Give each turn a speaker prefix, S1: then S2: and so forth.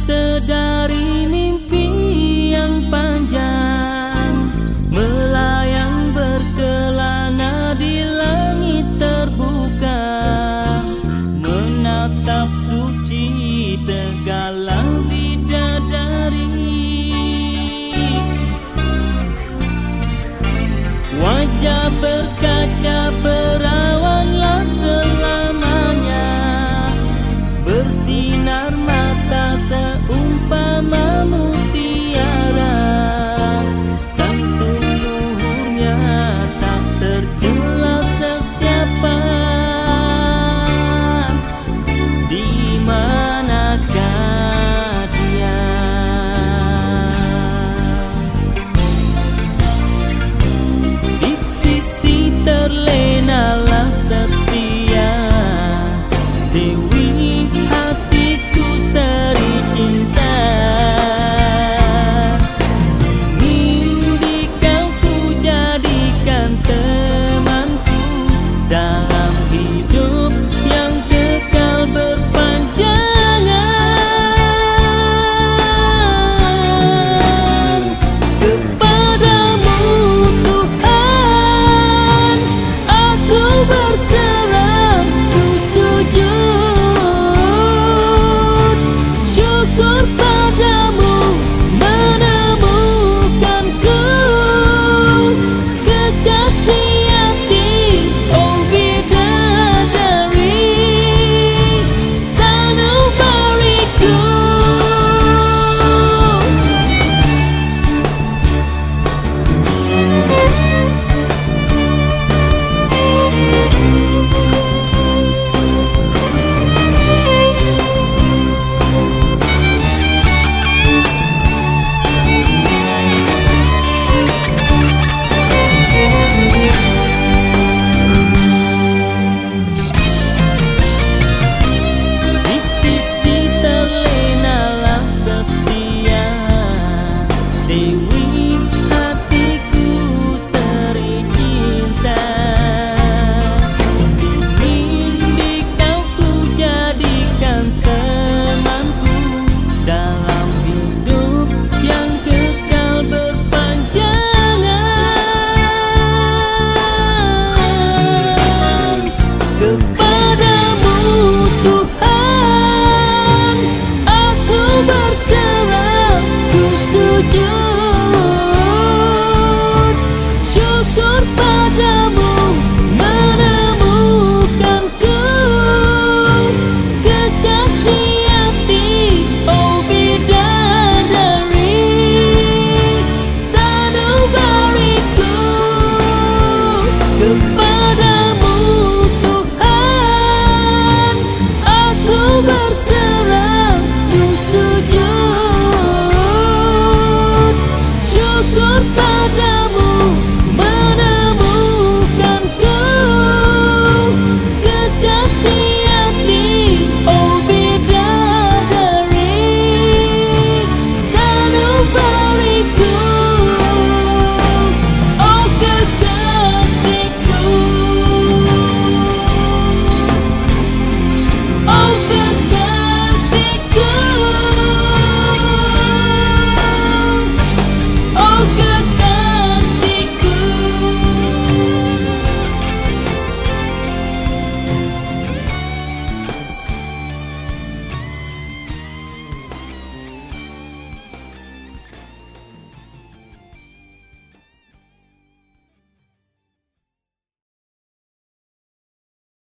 S1: Sedari mimpi yang panjang Melayang berkelana di langit terbuka Menatap suci segala bidadari. Wajah berkelana